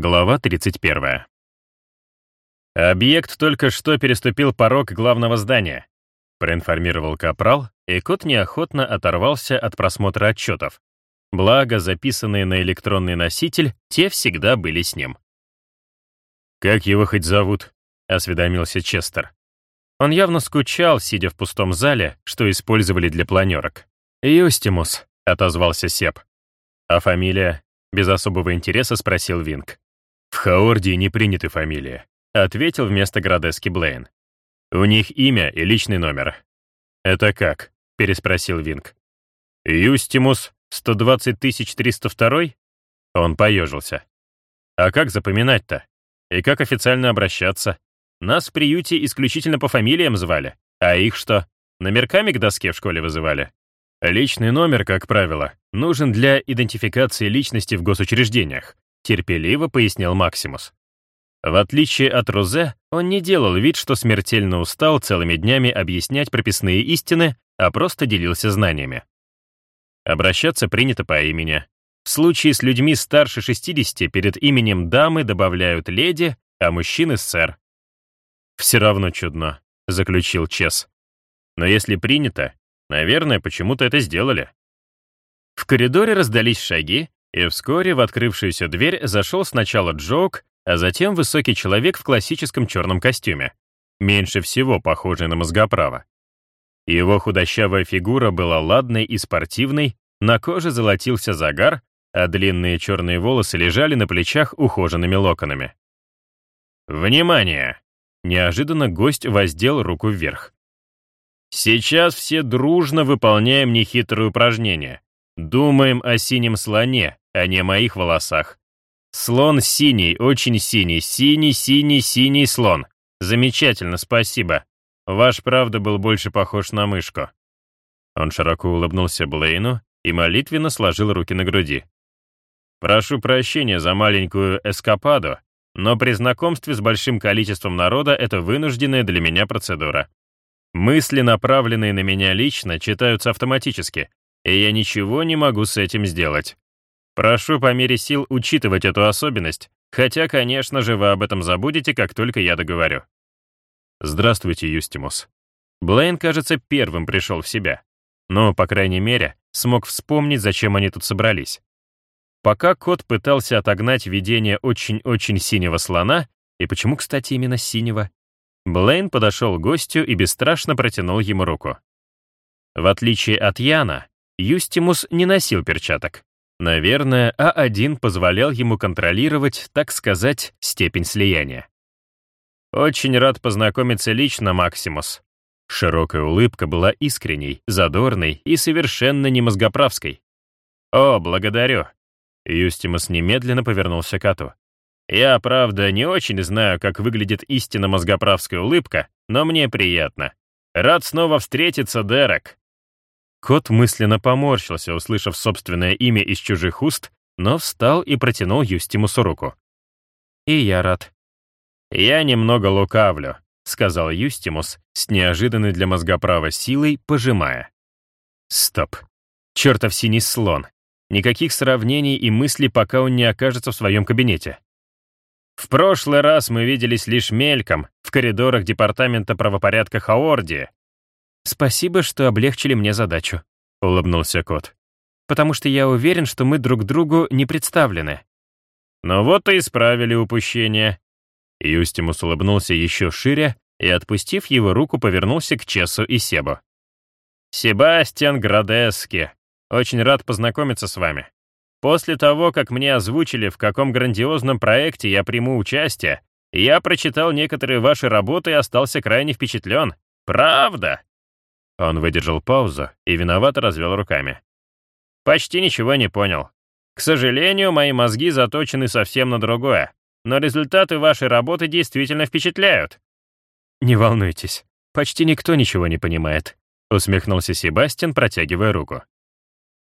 Глава 31. «Объект только что переступил порог главного здания», проинформировал Капрал, и кот неохотно оторвался от просмотра отчетов. Благо, записанные на электронный носитель, те всегда были с ним. «Как его хоть зовут?» — осведомился Честер. Он явно скучал, сидя в пустом зале, что использовали для планерок. «Юстимус», — отозвался Сеп. «А фамилия?» — без особого интереса спросил Винг. «В Хаордии не приняты фамилии», — ответил вместо Градески Блейн. «У них имя и личный номер». «Это как?» — переспросил Винг. «Юстимус 120302?» Он поежился. «А как запоминать-то? И как официально обращаться? Нас в приюте исключительно по фамилиям звали, а их что, номерками к доске в школе вызывали?» Личный номер, как правило, нужен для идентификации личности в госучреждениях, терпеливо пояснил Максимус. В отличие от Розе, он не делал вид, что смертельно устал целыми днями объяснять прописные истины, а просто делился знаниями. Обращаться принято по имени. В случае с людьми старше 60 перед именем дамы добавляют леди, а мужчины — сэр. «Все равно чудно», — заключил Чес. «Но если принято, Наверное, почему-то это сделали. В коридоре раздались шаги, и вскоре в открывшуюся дверь зашел сначала Джок, а затем высокий человек в классическом черном костюме, меньше всего похожий на мозгоправа. Его худощавая фигура была ладной и спортивной, на коже золотился загар, а длинные черные волосы лежали на плечах ухоженными локонами. «Внимание!» Неожиданно гость воздел руку вверх. Сейчас все дружно выполняем нехитрое упражнение. Думаем о синем слоне, а не о моих волосах. Слон синий, очень синий, синий, синий, синий слон. Замечательно, спасибо. Ваш, правда, был больше похож на мышку. Он широко улыбнулся Блейну и молитвенно сложил руки на груди. Прошу прощения за маленькую эскападу, но при знакомстве с большим количеством народа это вынужденная для меня процедура. Мысли, направленные на меня лично, читаются автоматически, и я ничего не могу с этим сделать. Прошу по мере сил учитывать эту особенность, хотя, конечно же, вы об этом забудете, как только я договорю. Здравствуйте, Юстимус. Блейн, кажется, первым пришел в себя. Но, по крайней мере, смог вспомнить, зачем они тут собрались. Пока кот пытался отогнать видение очень-очень синего слона, и почему, кстати, именно синего, Блейн подошел к гостю и бесстрашно протянул ему руку. В отличие от Яна, Юстимус не носил перчаток. Наверное, А1 позволял ему контролировать, так сказать, степень слияния. «Очень рад познакомиться лично, Максимус». Широкая улыбка была искренней, задорной и совершенно не мозгоправской. «О, благодарю». Юстимус немедленно повернулся к коту. Я, правда, не очень знаю, как выглядит истинно мозгоправская улыбка, но мне приятно. Рад снова встретиться, Дерек. Кот мысленно поморщился, услышав собственное имя из чужих уст, но встал и протянул Юстимусу руку. «И я рад». «Я немного лукавлю», — сказал Юстимус с неожиданной для мозгоправа силой, пожимая. «Стоп. Чертов синий слон. Никаких сравнений и мыслей, пока он не окажется в своем кабинете. В прошлый раз мы виделись лишь мельком в коридорах Департамента правопорядка Хаорди. «Спасибо, что облегчили мне задачу», — улыбнулся кот. «Потому что я уверен, что мы друг другу не представлены». «Ну вот и исправили упущение». Юстимус улыбнулся еще шире и, отпустив его руку, повернулся к Чесу и Себу. «Себастьян Градески, очень рад познакомиться с вами. После того, как мне озвучили, в каком грандиозном проекте я приму участие, я прочитал некоторые ваши работы и остался крайне впечатлен. Правда?» Он выдержал паузу и виновато развел руками. «Почти ничего не понял. К сожалению, мои мозги заточены совсем на другое, но результаты вашей работы действительно впечатляют». «Не волнуйтесь, почти никто ничего не понимает», усмехнулся Себастьян, протягивая руку.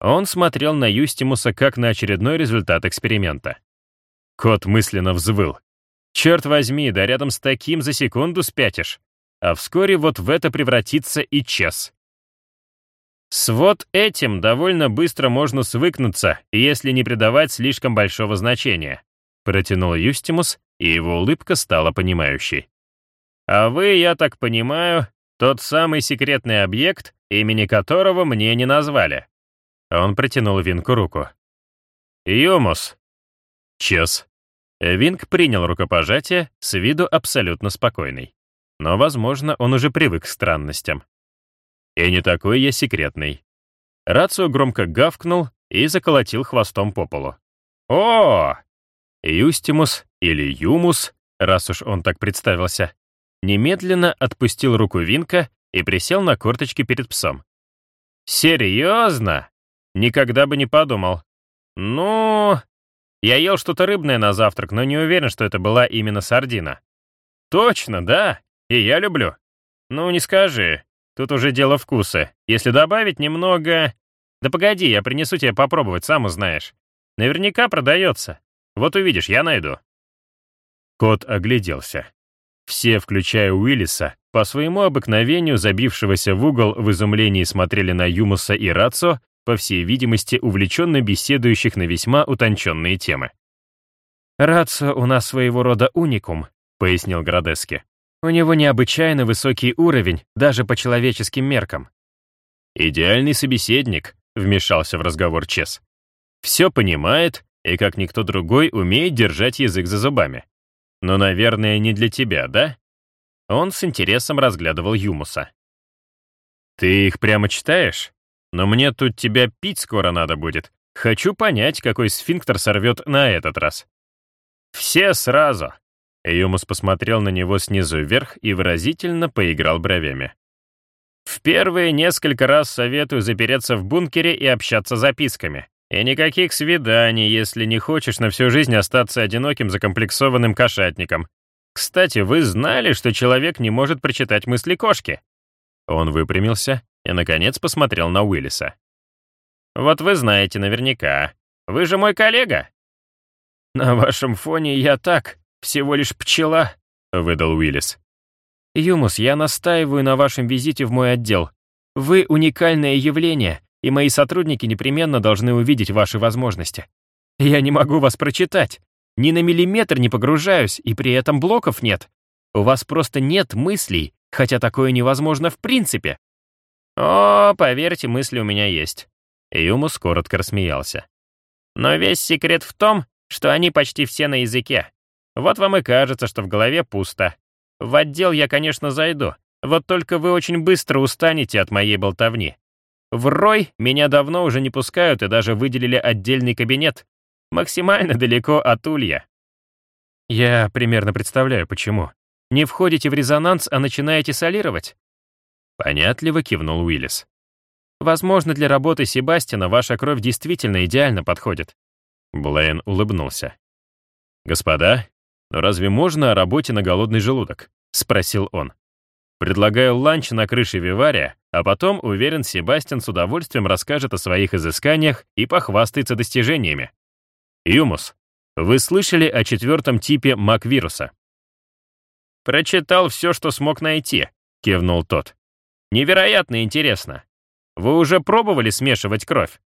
Он смотрел на Юстимуса как на очередной результат эксперимента. Кот мысленно взвыл. «Черт возьми, да рядом с таким за секунду спятишь. А вскоре вот в это превратится и час». С вот этим довольно быстро можно свыкнуться, если не придавать слишком большого значения. протянул Юстимус, и его улыбка стала понимающей. «А вы, я так понимаю, тот самый секретный объект, имени которого мне не назвали». Он протянул Винку руку. «Юмус». «Чес». Винк принял рукопожатие, с виду абсолютно спокойный. Но, возможно, он уже привык к странностям. И не такой я секретный. Рацио громко гавкнул и заколотил хвостом по полу. «О!» Юстимус или Юмус, раз уж он так представился, немедленно отпустил руку Винка и присел на корточки перед псом. «Серьезно? Никогда бы не подумал. Ну, я ел что-то рыбное на завтрак, но не уверен, что это была именно сардина. Точно, да, и я люблю. Ну, не скажи, тут уже дело вкуса. Если добавить немного... Да погоди, я принесу тебе попробовать, сам узнаешь. Наверняка продается. Вот увидишь, я найду. Кот огляделся. Все, включая Уиллиса, по своему обыкновению забившегося в угол в изумлении смотрели на Юмуса и Рацо, по всей видимости, увлеченно беседующих на весьма утонченные темы. «Рацо у нас своего рода уникум», — пояснил Градески. «У него необычайно высокий уровень, даже по человеческим меркам». «Идеальный собеседник», — вмешался в разговор Чес. «Все понимает и, как никто другой, умеет держать язык за зубами. Но, наверное, не для тебя, да?» Он с интересом разглядывал Юмуса. «Ты их прямо читаешь? Но мне тут тебя пить скоро надо будет. Хочу понять, какой сфинктер сорвет на этот раз». «Все сразу!» Юмус посмотрел на него снизу вверх и выразительно поиграл бровями. «В первые несколько раз советую запереться в бункере и общаться записками. И никаких свиданий, если не хочешь на всю жизнь остаться одиноким закомплексованным кошатником. Кстати, вы знали, что человек не может прочитать мысли кошки?» Он выпрямился и, наконец, посмотрел на Уиллиса. «Вот вы знаете наверняка. Вы же мой коллега». «На вашем фоне я так, всего лишь пчела», — выдал Уиллис. «Юмус, я настаиваю на вашем визите в мой отдел. Вы уникальное явление, и мои сотрудники непременно должны увидеть ваши возможности. Я не могу вас прочитать. Ни на миллиметр не погружаюсь, и при этом блоков нет. У вас просто нет мыслей, хотя такое невозможно в принципе. О, поверьте, мысли у меня есть. Юмус коротко рассмеялся. Но весь секрет в том, что они почти все на языке. Вот вам и кажется, что в голове пусто. В отдел я, конечно, зайду, вот только вы очень быстро устанете от моей болтовни. В Рой меня давно уже не пускают и даже выделили отдельный кабинет. Максимально далеко от Улья. Я примерно представляю, почему. Не входите в резонанс, а начинаете солировать? Понятливо кивнул Уиллис. Возможно, для работы Себастина ваша кровь действительно идеально подходит. Блейн улыбнулся. «Господа, но разве можно о работе на голодный желудок?» — спросил он. Предлагаю ланч на крыше Вивария, а потом, уверен, Себастьян с удовольствием расскажет о своих изысканиях и похвастается достижениями. Юмус, вы слышали о четвертом типе Маквируса? «Прочитал все, что смог найти», — кивнул тот. «Невероятно интересно. Вы уже пробовали смешивать кровь?»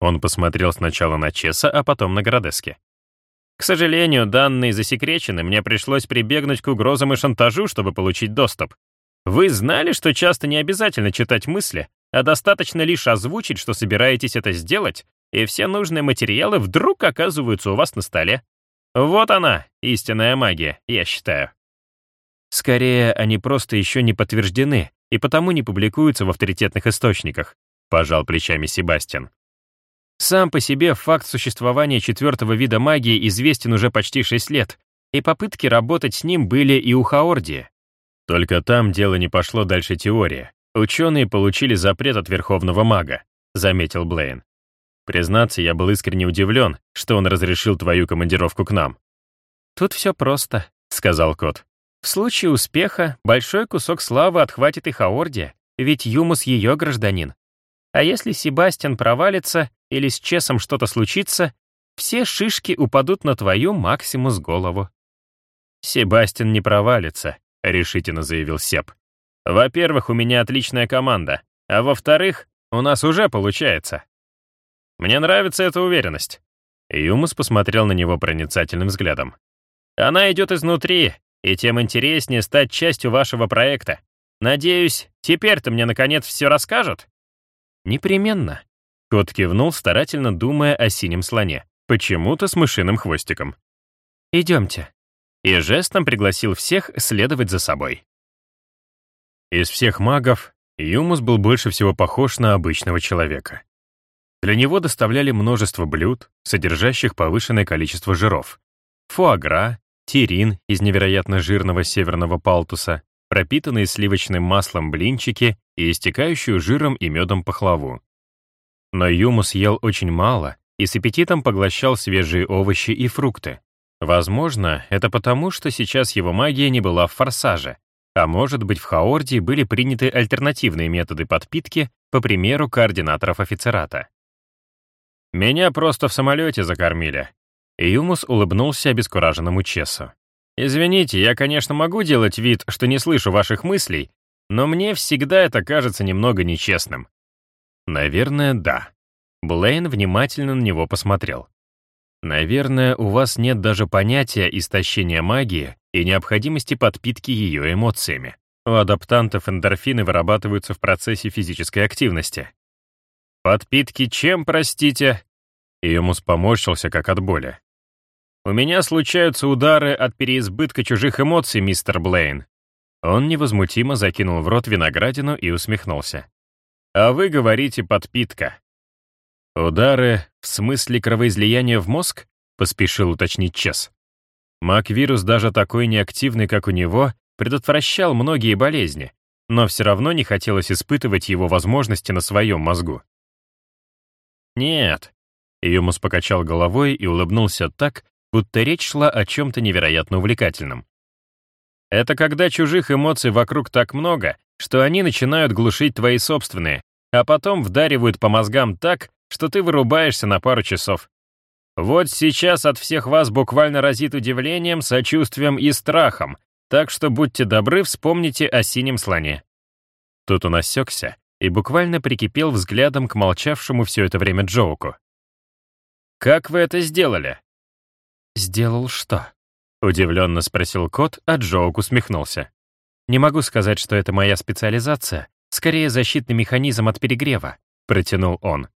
Он посмотрел сначала на Чеса, а потом на Градески. К сожалению, данные засекречены, мне пришлось прибегнуть к угрозам и шантажу, чтобы получить доступ. Вы знали, что часто не обязательно читать мысли, а достаточно лишь озвучить, что собираетесь это сделать, и все нужные материалы вдруг оказываются у вас на столе. Вот она, истинная магия, я считаю. Скорее, они просто еще не подтверждены и потому не публикуются в авторитетных источниках, пожал плечами Себастьян. Сам по себе факт существования четвертого вида магии известен уже почти 6 лет, и попытки работать с ним были и у Хаордии. Только там дело не пошло дальше теории. Ученые получили запрет от Верховного Мага, заметил Блейн. Признаться, я был искренне удивлен, что он разрешил твою командировку к нам. «Тут все просто», — сказал кот. «В случае успеха большой кусок славы отхватит и Хаордия, ведь Юмус ее гражданин. А если Себастьян провалится или с Чесом что-то случится, все шишки упадут на твою Максимус голову. «Себастьян не провалится», — решительно заявил Себ. «Во-первых, у меня отличная команда, а во-вторых, у нас уже получается. Мне нравится эта уверенность. Юмус посмотрел на него проницательным взглядом. «Она идет изнутри, и тем интереснее стать частью вашего проекта. Надеюсь, теперь-то мне наконец все расскажут?» «Непременно», — кот кивнул, старательно думая о синем слоне, почему-то с мышиным хвостиком. «Идемте». И жестом пригласил всех следовать за собой. Из всех магов Юмус был больше всего похож на обычного человека. Для него доставляли множество блюд, содержащих повышенное количество жиров. Фуагра, тирин из невероятно жирного северного палтуса, пропитанные сливочным маслом блинчики и истекающую жиром и медом пахлаву. Но Юмус ел очень мало и с аппетитом поглощал свежие овощи и фрукты. Возможно, это потому, что сейчас его магия не была в форсаже, а может быть, в Хаорде были приняты альтернативные методы подпитки, по примеру координаторов офицерата. «Меня просто в самолете закормили». Юмус улыбнулся обескураженному Чесу. «Извините, я, конечно, могу делать вид, что не слышу ваших мыслей, но мне всегда это кажется немного нечестным». «Наверное, да». Блейн внимательно на него посмотрел. «Наверное, у вас нет даже понятия истощения магии и необходимости подпитки ее эмоциями. У адаптантов эндорфины вырабатываются в процессе физической активности. «Подпитки чем, простите?» Юмус поморщился, как от боли. «У меня случаются удары от переизбытка чужих эмоций, мистер Блейн». Он невозмутимо закинул в рот виноградину и усмехнулся. «А вы говорите подпитка». «Удары в смысле кровоизлияния в мозг?» — поспешил уточнить Чес. Мак-вирус, даже такой неактивный, как у него, предотвращал многие болезни, но все равно не хотелось испытывать его возможности на своем мозгу. «Нет», — Юмус покачал головой и улыбнулся так, будто речь шла о чем-то невероятно увлекательном. «Это когда чужих эмоций вокруг так много, что они начинают глушить твои собственные, а потом вдаривают по мозгам так, что ты вырубаешься на пару часов. Вот сейчас от всех вас буквально разит удивлением, сочувствием и страхом, так что будьте добры, вспомните о синем слоне». Тут он осекся и буквально прикипел взглядом к молчавшему все это время Джоуку. «Как вы это сделали?» «Сделал что?» — удивленно спросил кот, а Джоук усмехнулся. «Не могу сказать, что это моя специализация, скорее защитный механизм от перегрева», — протянул он.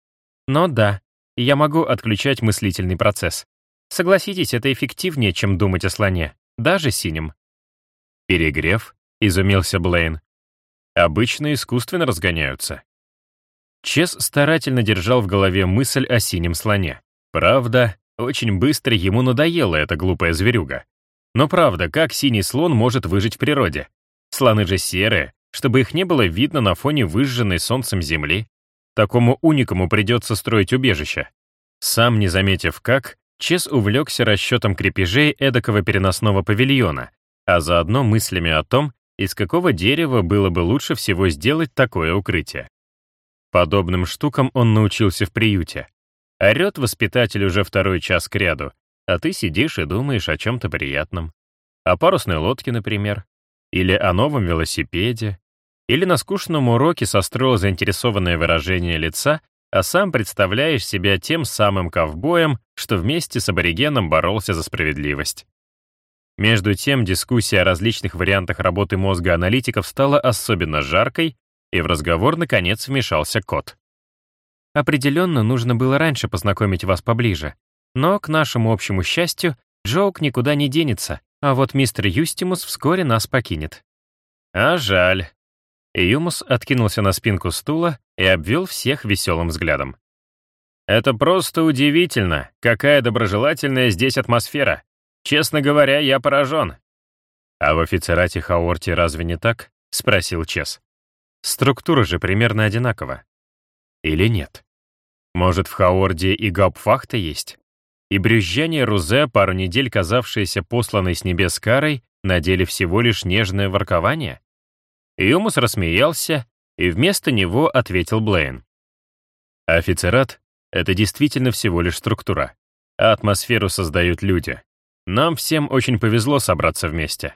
«Но да, я могу отключать мыслительный процесс. Согласитесь, это эффективнее, чем думать о слоне, даже синим. «Перегрев?» — изумился Блейн. «Обычно искусственно разгоняются». Чес старательно держал в голове мысль о синем слоне. Правда, очень быстро ему надоела эта глупая зверюга. Но правда, как синий слон может выжить в природе? Слоны же серые, чтобы их не было видно на фоне выжженной солнцем земли. Такому уникому придется строить убежище. Сам не заметив как, Чес увлекся расчетом крепежей эдакого переносного павильона, а заодно мыслями о том, из какого дерева было бы лучше всего сделать такое укрытие. Подобным штукам он научился в приюте. Орет воспитатель уже второй час кряду, а ты сидишь и думаешь о чем-то приятном. О парусной лодке, например. Или о новом велосипеде, или на скучном уроке состроил заинтересованное выражение лица, а сам представляешь себя тем самым ковбоем, что вместе с аборигеном боролся за справедливость. Между тем, дискуссия о различных вариантах работы мозга аналитиков стала особенно жаркой, и в разговор, наконец, вмешался кот. «Определенно, нужно было раньше познакомить вас поближе. Но, к нашему общему счастью, Джоук никуда не денется, а вот мистер Юстимус вскоре нас покинет». «А жаль», Юмус откинулся на спинку стула и обвел всех веселым взглядом. «Это просто удивительно, какая доброжелательная здесь атмосфера. Честно говоря, я поражен». «А в офицерате Хаорти разве не так?» — спросил Чес. «Структура же примерно одинакова. Или нет? Может, в Хаорде и Гауптфахта есть? И брюзжание Рузе, пару недель казавшееся посланной с небес карой, на деле всего лишь нежное воркование?» Юмус рассмеялся, и вместо него ответил Блейн. «Офицерат — это действительно всего лишь структура, а атмосферу создают люди. Нам всем очень повезло собраться вместе.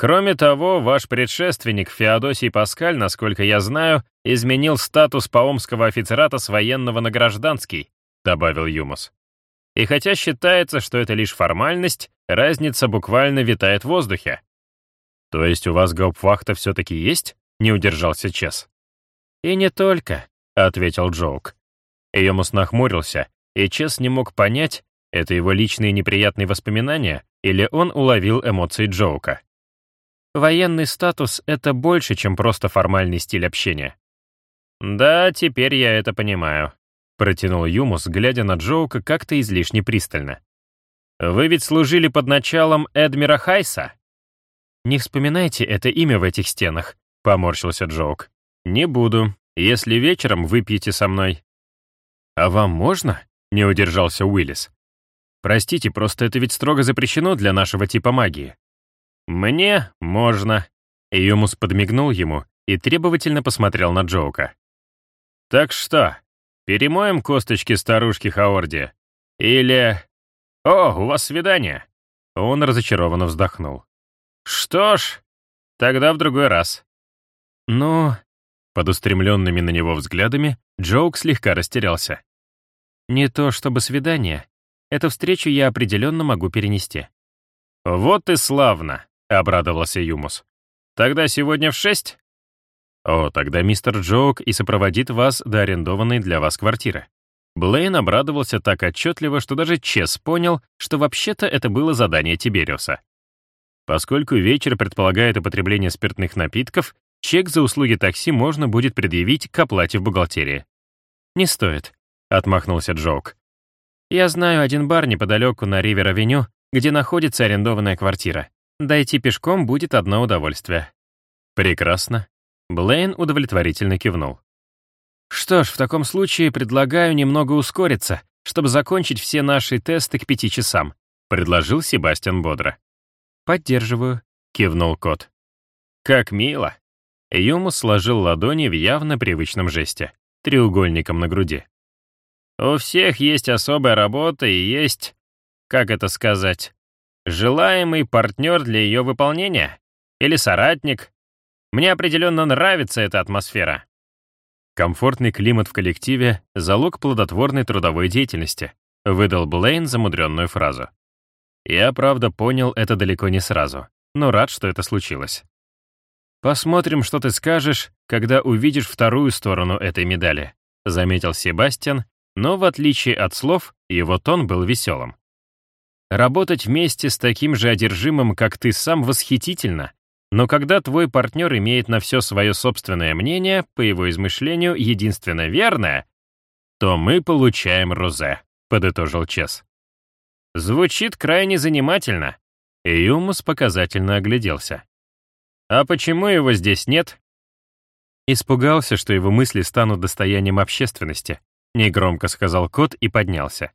Кроме того, ваш предшественник Феодосий Паскаль, насколько я знаю, изменил статус паомского офицерата с военного на гражданский», — добавил Юмус. И хотя считается, что это лишь формальность, разница буквально витает в воздухе. То есть у вас гауптвахта все-таки есть? Не удержался Чес. И не только, ответил Джоук. Йомус нахмурился, и Чес не мог понять, это его личные неприятные воспоминания или он уловил эмоции Джоука. Военный статус — это больше, чем просто формальный стиль общения. «Да, теперь я это понимаю», — протянул Юмус, глядя на Джоука как-то излишне пристально. «Вы ведь служили под началом Эдмира Хайса?» «Не вспоминайте это имя в этих стенах», — поморщился Джоук. «Не буду, если вечером выпьете со мной». «А вам можно?» — не удержался Уиллис. «Простите, просто это ведь строго запрещено для нашего типа магии». «Мне можно». Юмус подмигнул ему и требовательно посмотрел на Джоука. «Так что, перемоем косточки старушки Хаорди? Или... О, у вас свидание?» Он разочарованно вздохнул. «Что ж, тогда в другой раз». «Ну...» Под устремленными на него взглядами Джоук слегка растерялся. «Не то чтобы свидание. Эту встречу я определенно могу перенести». «Вот и славно», — обрадовался Юмус. «Тогда сегодня в шесть?» «О, тогда мистер Джоук и сопроводит вас до арендованной для вас квартиры». Блейн обрадовался так отчетливо, что даже Чес понял, что вообще-то это было задание Тибериуса. Поскольку вечер предполагает употребление спиртных напитков, чек за услуги такси можно будет предъявить к оплате в бухгалтерии. «Не стоит», — отмахнулся Джоук. «Я знаю один бар неподалеку на Ривер-авеню, где находится арендованная квартира. Дойти пешком будет одно удовольствие». «Прекрасно», Блейн удовлетворительно кивнул. «Что ж, в таком случае предлагаю немного ускориться, чтобы закончить все наши тесты к пяти часам», — предложил Себастьян бодро. «Поддерживаю», — кивнул кот. «Как мило!» Юмус сложил ладони в явно привычном жесте, треугольником на груди. «У всех есть особая работа и есть, как это сказать, желаемый партнер для ее выполнения? Или соратник, мне определенно нравится эта атмосфера. Комфортный климат в коллективе — залог плодотворной трудовой деятельности, выдал Блейн замудренную фразу. Я, правда, понял это далеко не сразу, но рад, что это случилось. «Посмотрим, что ты скажешь, когда увидишь вторую сторону этой медали», заметил Себастьян, но, в отличие от слов, его тон был веселым. «Работать вместе с таким же одержимым, как ты сам, восхитительно, но когда твой партнер имеет на все свое собственное мнение, по его измышлению, единственно верное, то мы получаем розе, подытожил Чес. Звучит крайне занимательно. Юмус показательно огляделся. А почему его здесь нет? Испугался, что его мысли станут достоянием общественности, негромко сказал кот и поднялся.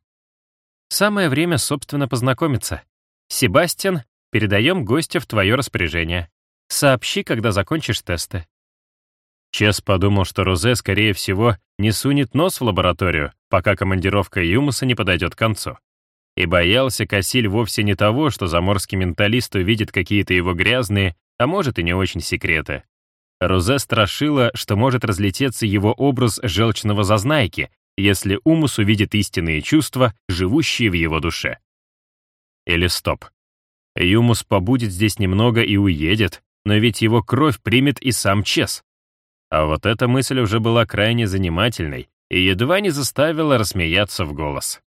Самое время, собственно, познакомиться. Себастьян, передаем гостя в твое распоряжение. Сообщи, когда закончишь тесты». Чес подумал, что Розе, скорее всего, не сунет нос в лабораторию, пока командировка Юмуса не подойдет к концу. И боялся Кассиль вовсе не того, что заморский менталист увидит какие-то его грязные, а может и не очень секреты. Розе страшила, что может разлететься его образ желчного зазнайки, если Умус увидит истинные чувства, живущие в его душе. Или стоп. Юмус побудет здесь немного и уедет, но ведь его кровь примет и сам Чес. А вот эта мысль уже была крайне занимательной и едва не заставила рассмеяться в голос.